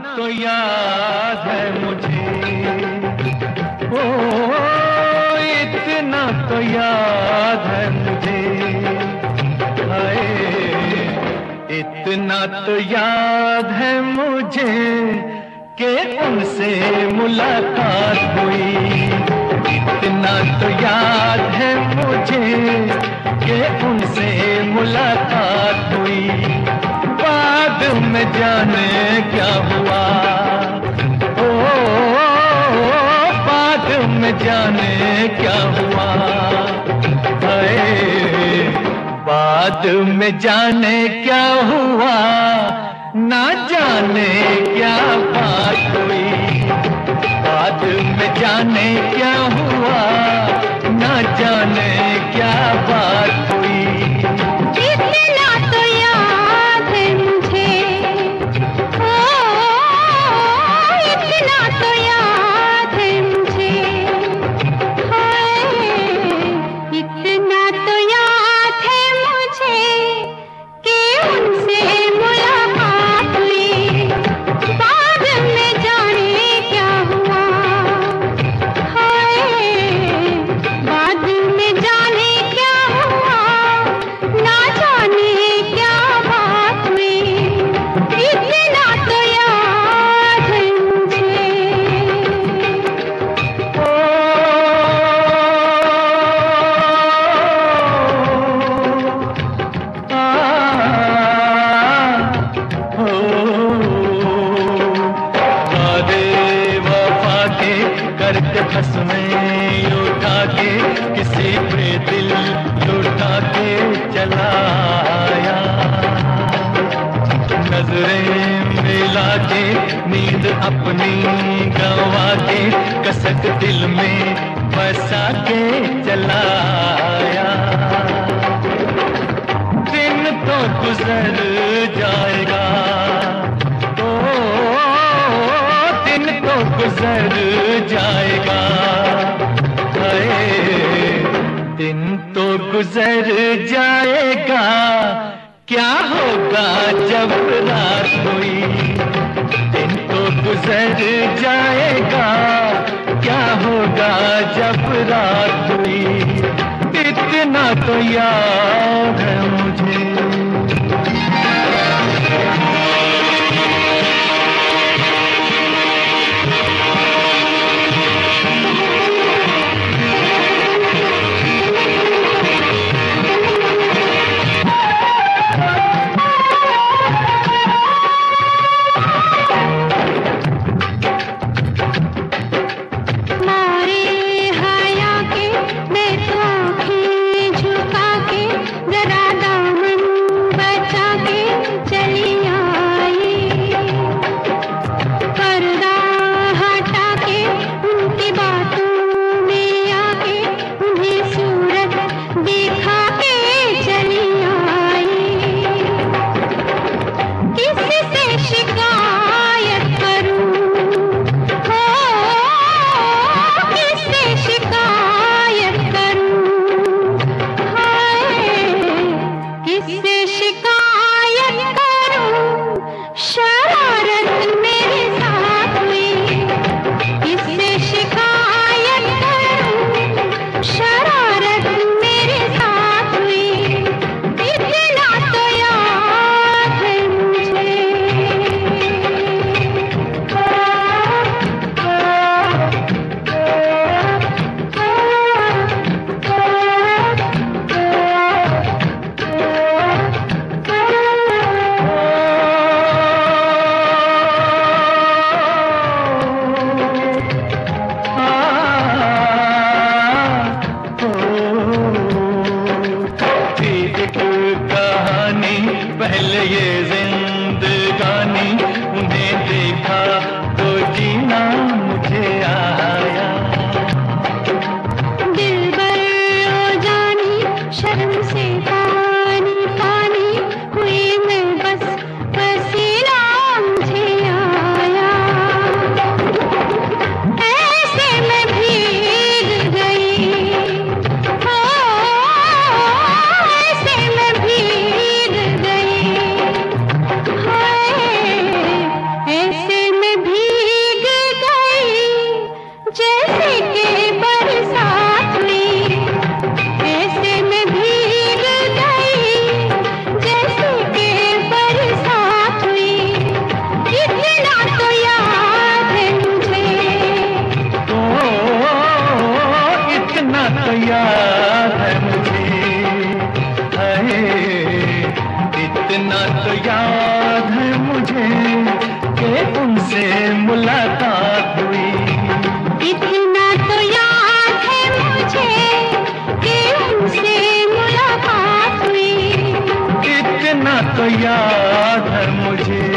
तो याद है मुझे। ओ, इतना तो याद है मुझे। हाय, इतना तो याद है मुझे कि उनसे मुलाकात हुई। बाद में जाने क्या हुआ? ना जाने क्या बात हुई? बाद में जाने क्या हुआ? बस में उठा के किसी पे दिल लुटा के चलाया नज़रें मिला के, नींद अपनी गवा के, कसक दिल में बसा के चलाया दिन तो गुजर जाएगा। तो दिन तो गुजर गुजर जाएगा, क्या होगा जब रात हुई? दिन तो गुजर जाएगा, क्या होगा जब रात हुई? इतना तो याद है मुझे। मुलाकात हुई। इतना तो याद है मुझे कि उनसे मुलाकात हुई। इतना तो याद है मुझे।